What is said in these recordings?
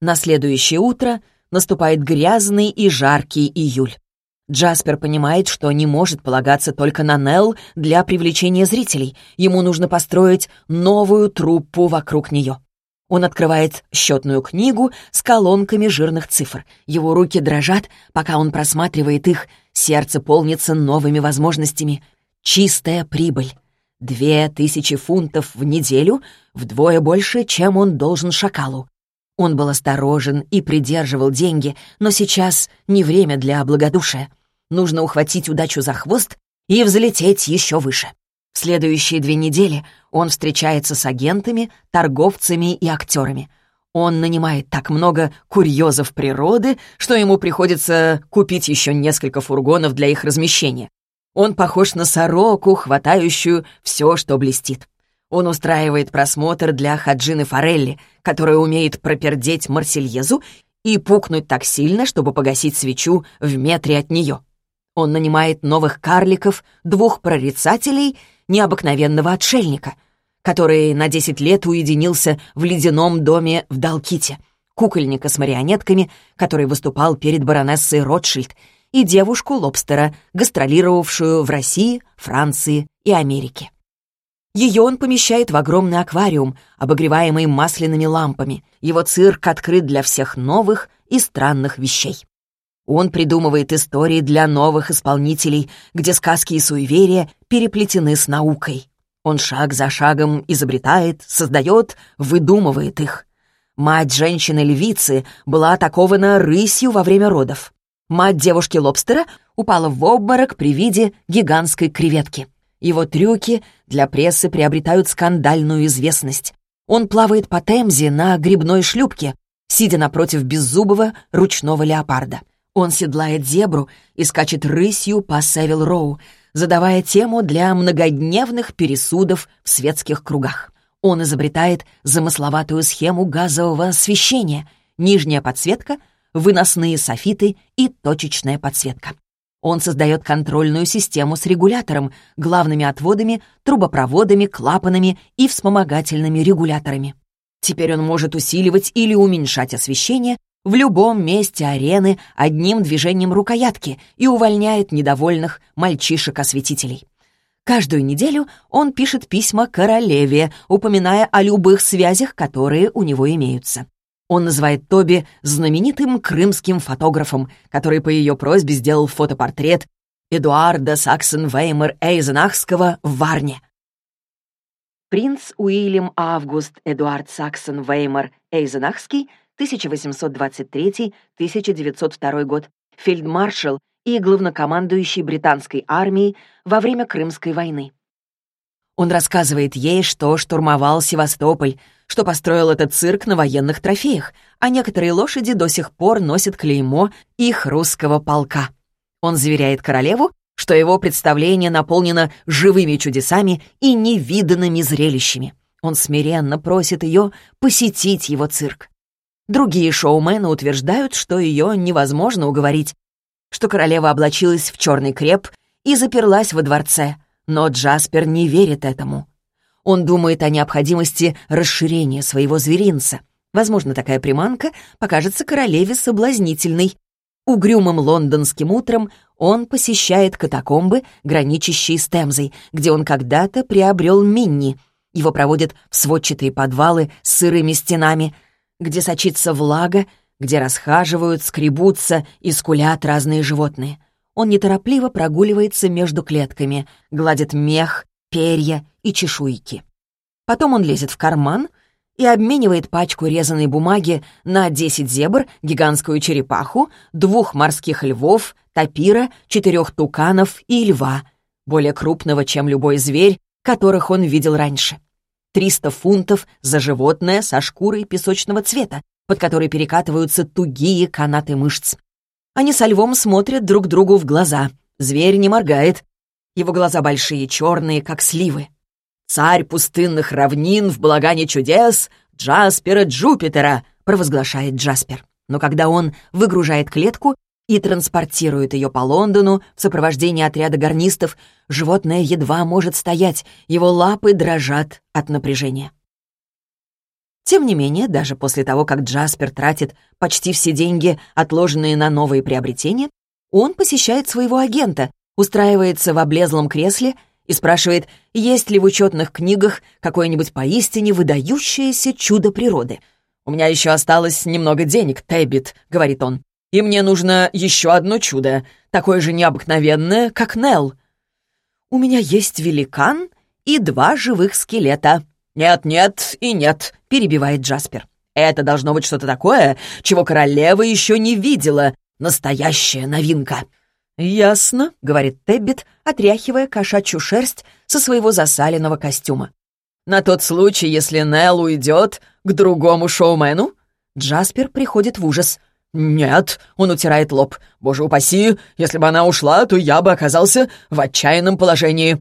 На следующее утро наступает грязный и жаркий июль. Джаспер понимает, что не может полагаться только на Нелл для привлечения зрителей. Ему нужно построить новую труппу вокруг нее. Он открывает счетную книгу с колонками жирных цифр. Его руки дрожат, пока он просматривает их. Сердце полнится новыми возможностями. Чистая прибыль. Две тысячи фунтов в неделю, вдвое больше, чем он должен шакалу. Он был осторожен и придерживал деньги, но сейчас не время для благодушия. Нужно ухватить удачу за хвост и взлететь еще выше. В следующие две недели он встречается с агентами, торговцами и актерами. Он нанимает так много курьезов природы, что ему приходится купить еще несколько фургонов для их размещения. Он похож на сороку, хватающую все, что блестит. Он устраивает просмотр для Хаджины Форелли, которая умеет пропердеть Марсельезу и пукнуть так сильно, чтобы погасить свечу в метре от нее. Он нанимает новых карликов, двух прорицателей, необыкновенного отшельника, который на 10 лет уединился в ледяном доме в Далките, кукольника с марионетками, который выступал перед баронессой Ротшильд, и девушку-лобстера, гастролировавшую в России, Франции и Америке. Ее он помещает в огромный аквариум, обогреваемый масляными лампами. Его цирк открыт для всех новых и странных вещей. Он придумывает истории для новых исполнителей, где сказки и суеверия переплетены с наукой. Он шаг за шагом изобретает, создает, выдумывает их. Мать женщины-львицы была атакована рысью во время родов. Мать девушки-лобстера упала в обморок при виде гигантской креветки. Его трюки для прессы приобретают скандальную известность. Он плавает по Темзе на грибной шлюпке, сидя напротив беззубого ручного леопарда. Он седлает зебру и скачет рысью по Севил-Роу, задавая тему для многодневных пересудов в светских кругах. Он изобретает замысловатую схему газового освещения, нижняя подсветка, выносные софиты и точечная подсветка. Он создает контрольную систему с регулятором, главными отводами, трубопроводами, клапанами и вспомогательными регуляторами. Теперь он может усиливать или уменьшать освещение в любом месте арены одним движением рукоятки и увольняет недовольных мальчишек-осветителей. Каждую неделю он пишет письма королеве, упоминая о любых связях, которые у него имеются. Он называет Тоби знаменитым крымским фотографом, который по ее просьбе сделал фотопортрет Эдуарда Саксон-Веймер Эйзенахского в Варне. Принц Уильям Август Эдуард Саксон-Веймер Эйзенахский 1823-1902 год, фельдмаршал и главнокомандующий британской армией во время Крымской войны. Он рассказывает ей, что штурмовал Севастополь, что построил этот цирк на военных трофеях, а некоторые лошади до сих пор носят клеймо их русского полка. Он заверяет королеву, что его представление наполнено живыми чудесами и невиданными зрелищами. Он смиренно просит ее посетить его цирк. Другие шоумены утверждают, что ее невозможно уговорить, что королева облачилась в черный креп и заперлась во дворце, но Джаспер не верит этому. Он думает о необходимости расширения своего зверинца. Возможно, такая приманка покажется королеве соблазнительной. Угрюмым лондонским утром он посещает катакомбы, граничащие с Темзой, где он когда-то приобрел Минни. Его проводят в сводчатые подвалы с сырыми стенами — где сочится влага, где расхаживают, скребутся и скулят разные животные. Он неторопливо прогуливается между клетками, гладит мех, перья и чешуйки. Потом он лезет в карман и обменивает пачку резаной бумаги на 10 зебр, гигантскую черепаху, двух морских львов, тапира, четырех туканов и льва, более крупного, чем любой зверь, которых он видел раньше. 300 фунтов за животное со шкурой песочного цвета, под которой перекатываются тугие канаты мышц. Они со львом смотрят друг другу в глаза. Зверь не моргает. Его глаза большие, черные, как сливы. «Царь пустынных равнин в балагане чудес Джаспера Джупитера», провозглашает Джаспер. Но когда он выгружает клетку, и транспортирует ее по Лондону в сопровождении отряда гарнистов, животное едва может стоять, его лапы дрожат от напряжения. Тем не менее, даже после того, как Джаспер тратит почти все деньги, отложенные на новые приобретения, он посещает своего агента, устраивается в облезлом кресле и спрашивает, есть ли в учетных книгах какое-нибудь поистине выдающееся чудо природы. «У меня еще осталось немного денег, Тэббит», — говорит он. «И мне нужно еще одно чудо, такое же необыкновенное, как Нелл». «У меня есть великан и два живых скелета». «Нет-нет и нет», — перебивает Джаспер. «Это должно быть что-то такое, чего королева еще не видела. Настоящая новинка». «Ясно», — говорит Теббит, отряхивая кошачью шерсть со своего засаленного костюма. «На тот случай, если Нелл уйдет к другому шоумену?» Джаспер приходит в ужас. «Нет», — он утирает лоб. «Боже упаси, если бы она ушла, то я бы оказался в отчаянном положении».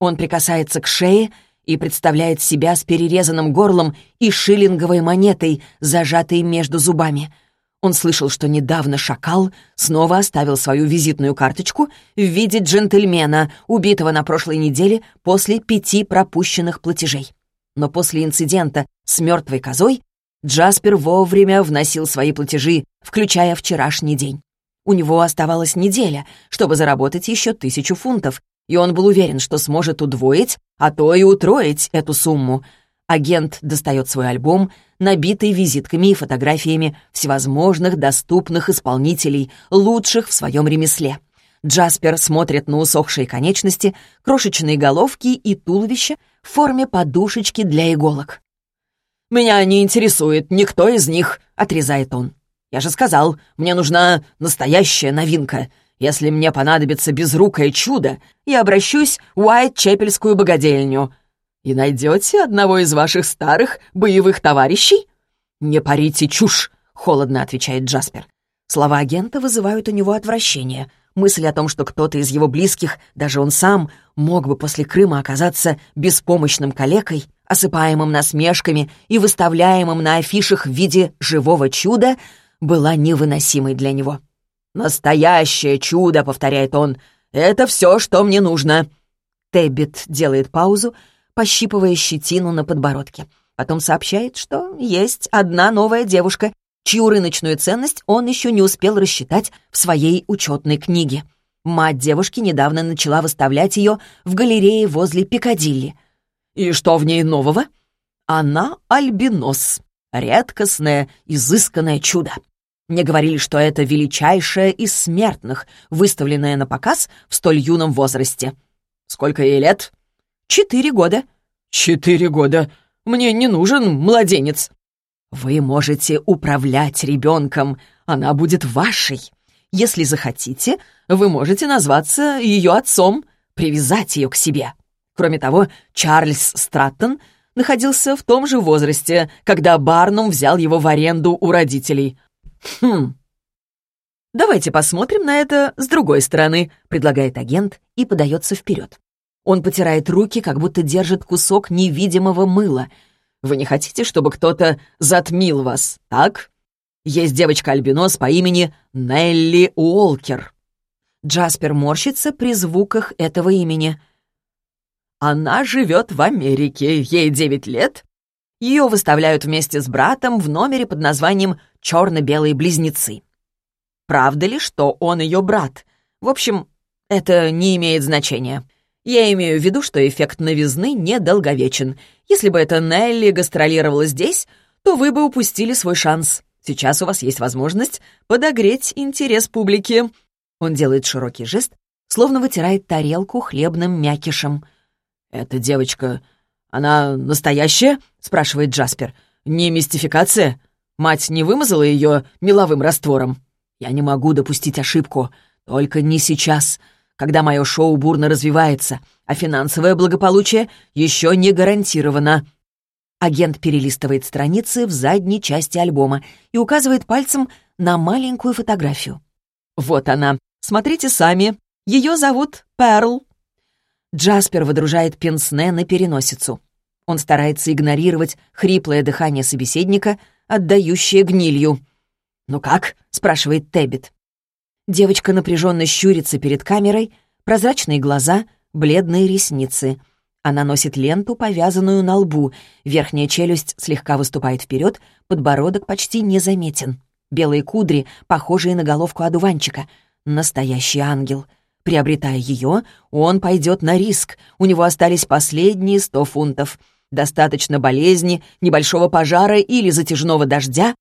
Он прикасается к шее и представляет себя с перерезанным горлом и шиллинговой монетой, зажатой между зубами. Он слышал, что недавно шакал снова оставил свою визитную карточку в виде джентльмена, убитого на прошлой неделе после пяти пропущенных платежей. Но после инцидента с мертвой козой Джаспер вовремя вносил свои платежи, включая вчерашний день. У него оставалась неделя, чтобы заработать еще тысячу фунтов, и он был уверен, что сможет удвоить, а то и утроить эту сумму — Агент достает свой альбом, набитый визитками и фотографиями всевозможных доступных исполнителей, лучших в своем ремесле. Джаспер смотрит на усохшие конечности, крошечные головки и туловища в форме подушечки для иголок. «Меня не интересует никто из них», — отрезает он. «Я же сказал, мне нужна настоящая новинка. Если мне понадобится безрукое чудо, я обращусь в Уайт-Чепельскую богадельню и найдете одного из ваших старых боевых товарищей?» «Не парите чушь!» — холодно отвечает Джаспер. Слова агента вызывают у него отвращение. Мысль о том, что кто-то из его близких, даже он сам, мог бы после Крыма оказаться беспомощным калекой, осыпаемым насмешками и выставляемым на афишах в виде живого чуда, была невыносимой для него. «Настоящее чудо!» — повторяет он. «Это все, что мне нужно!» Теббит делает паузу, пощипывая щетину на подбородке. Потом сообщает, что есть одна новая девушка, чью рыночную ценность он еще не успел рассчитать в своей учетной книге. Мать девушки недавно начала выставлять ее в галерее возле Пикадилли. И что в ней нового? Она альбинос. Редкостное, изысканное чудо. Мне говорили, что это величайшее из смертных, выставленное на показ в столь юном возрасте. Сколько ей лет? «Четыре года». «Четыре года? Мне не нужен младенец». «Вы можете управлять ребенком, она будет вашей. Если захотите, вы можете назваться ее отцом, привязать ее к себе. Кроме того, Чарльз Страттон находился в том же возрасте, когда Барнум взял его в аренду у родителей. Хм. Давайте посмотрим на это с другой стороны, предлагает агент и подается вперед. Он потирает руки, как будто держит кусок невидимого мыла. Вы не хотите, чтобы кто-то затмил вас, так? Есть девочка-альбинос по имени Нелли Уолкер. Джаспер морщится при звуках этого имени. Она живет в Америке, ей девять лет. Ее выставляют вместе с братом в номере под названием «Черно-белые близнецы». Правда ли, что он ее брат? В общем, это не имеет значения. Я имею в виду, что эффект новизны недолговечен. Если бы эта Нелли гастролировала здесь, то вы бы упустили свой шанс. Сейчас у вас есть возможность подогреть интерес публики». Он делает широкий жест, словно вытирает тарелку хлебным мякишем. «Эта девочка, она настоящая?» — спрашивает Джаспер. «Не мистификация? Мать не вымазала ее меловым раствором?» «Я не могу допустить ошибку. Только не сейчас когда мое шоу бурно развивается, а финансовое благополучие еще не гарантировано. Агент перелистывает страницы в задней части альбома и указывает пальцем на маленькую фотографию. Вот она. Смотрите сами. Ее зовут Перл. Джаспер выдружает пенсне на переносицу. Он старается игнорировать хриплое дыхание собеседника, отдающее гнилью. «Ну как?» — спрашивает Теббит. Девочка напряженно щурится перед камерой, прозрачные глаза, бледные ресницы. Она носит ленту, повязанную на лбу. Верхняя челюсть слегка выступает вперед, подбородок почти незаметен. Белые кудри, похожие на головку одуванчика. Настоящий ангел. Приобретая ее, он пойдет на риск. У него остались последние сто фунтов. Достаточно болезни, небольшого пожара или затяжного дождя,